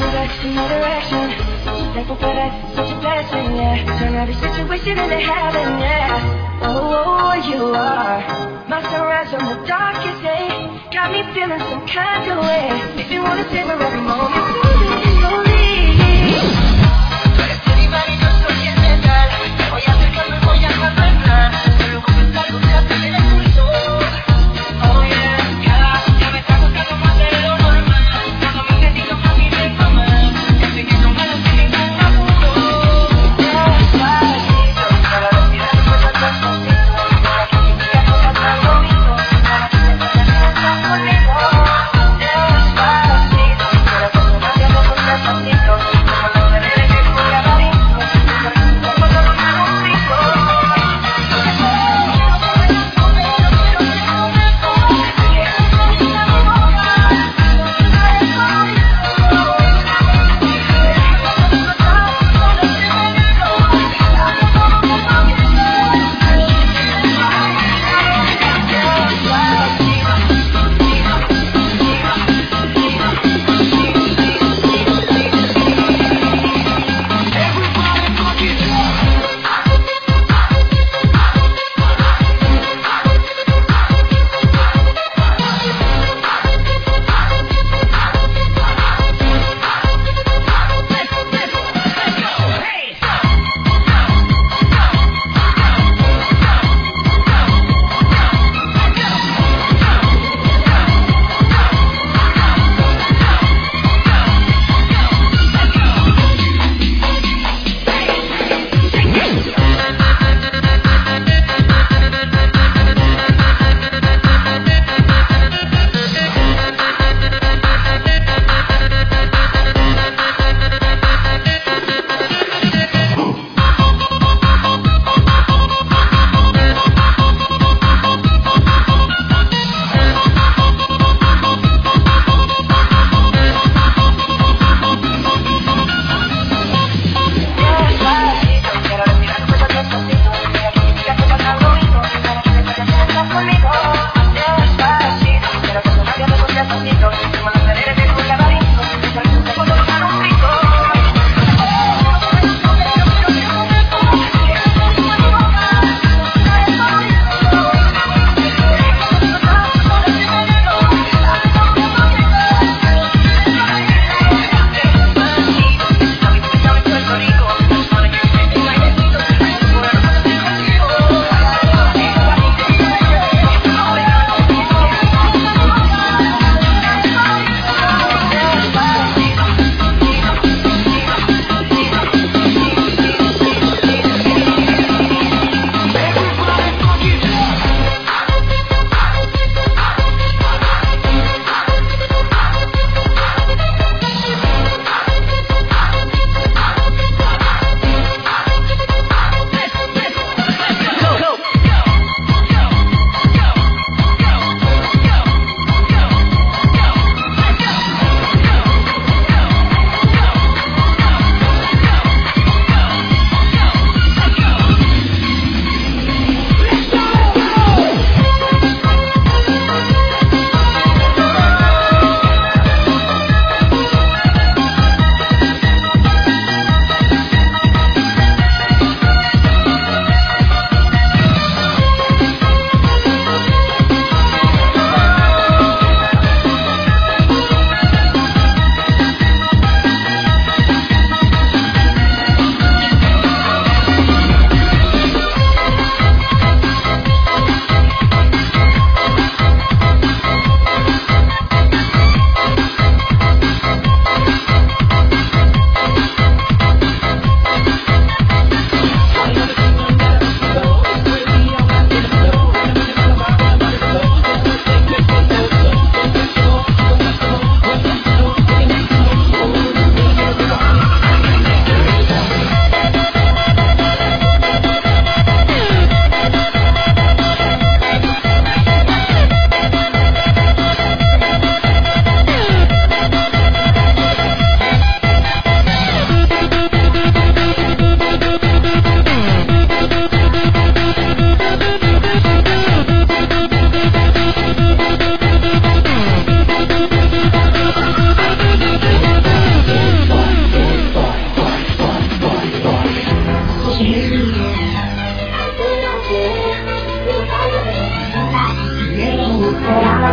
in your direction. Thankful for that, such a blessing, yeah. Turn every situation into heaven, yeah. Oh, oh, you are my sunrise on the darkest day. Got me feeling some kind of way. Make me wanna savor every moment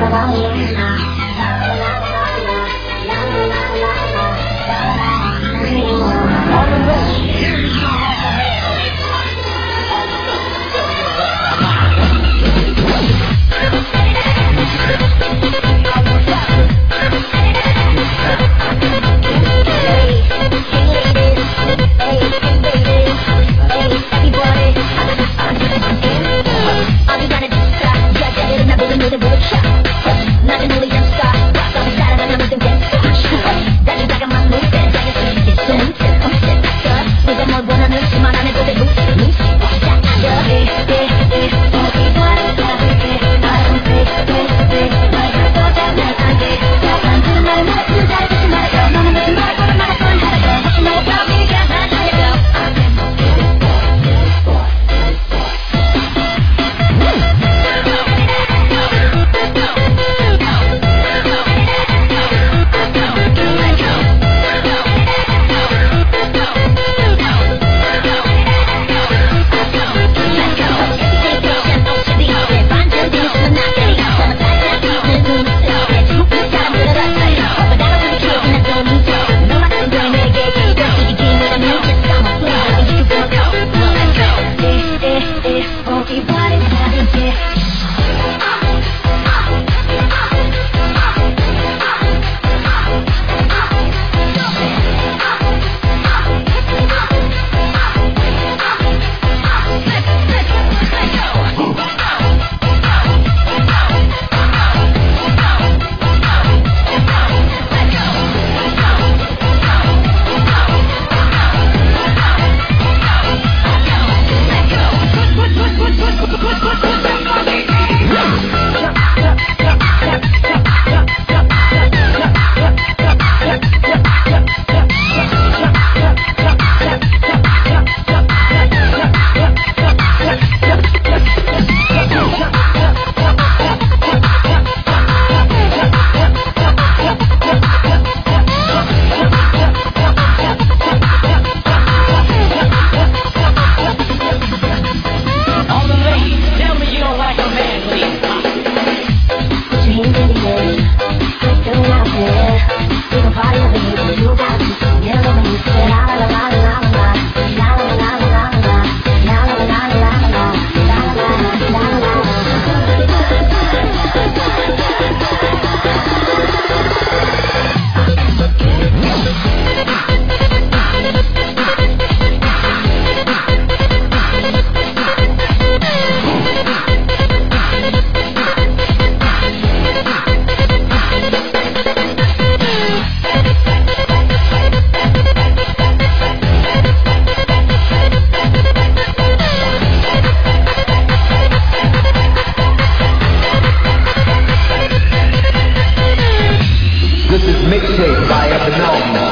about you now. Mixtape by a